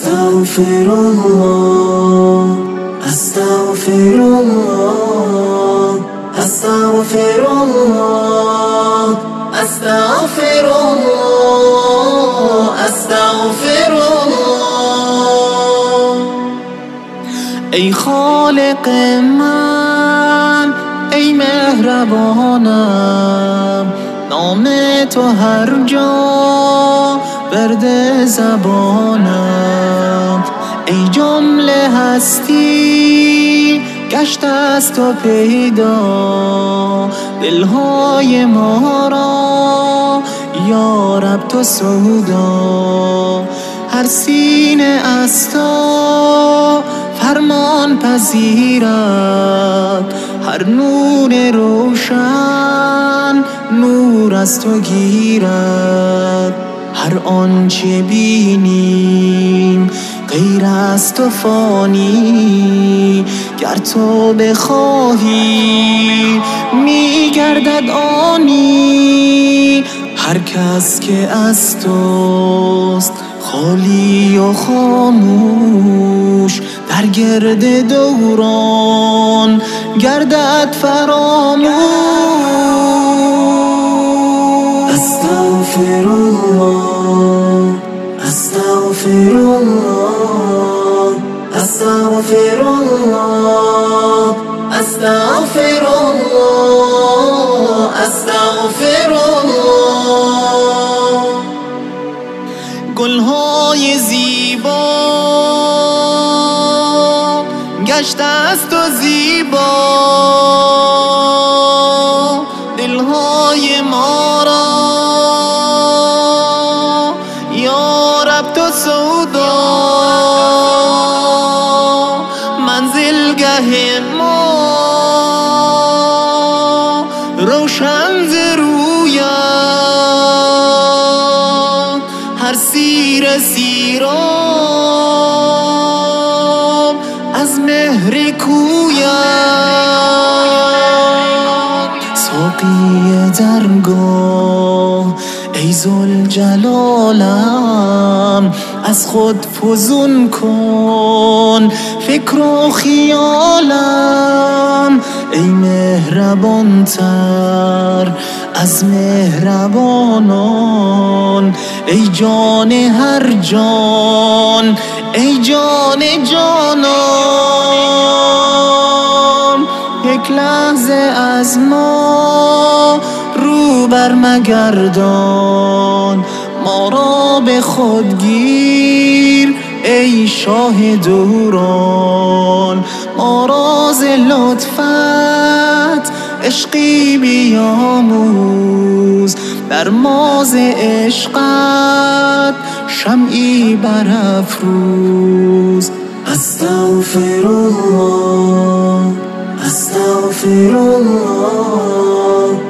استغفر الله استغفر الله استغفر الله استغفر الله استغفر الله. ای خالق من ای مهربانم نام تو هر جا. برد زبانم. ای جمله هستی گشت از تو پیدا. دلهای ما را یارب تو سودا. هر سینه از تو فرمان پذیرد. هر نور روشن نور از تو گیرد. هر آنچه بینیم غیر از تو فانی. گر تو بخواهی میگردد آنی. هر کس که از توست خالی و خاموش در گرد دوران گردد فراموش. استغفر الله استغفر الله استغفر الله استغفر الله. استغفر الله گلهای زیبا گشته از تو زیبا. تو سودا منزلگه ما. روشن ز هر سیر سیراب از مهر کویت ساقی درگاه ای جلالم از خود فزون کن. فکر و خیالم ای مهربان تر از مهربانان ای جان هر جان ای جان جانان. یک لحظه از ما بر مگردان ما را به خود گیر ای شاه دوران. ما را ز لطفت عشقی بیاموز. در ماز عشقت شمعی برافروز. استغفر الله استغفر الله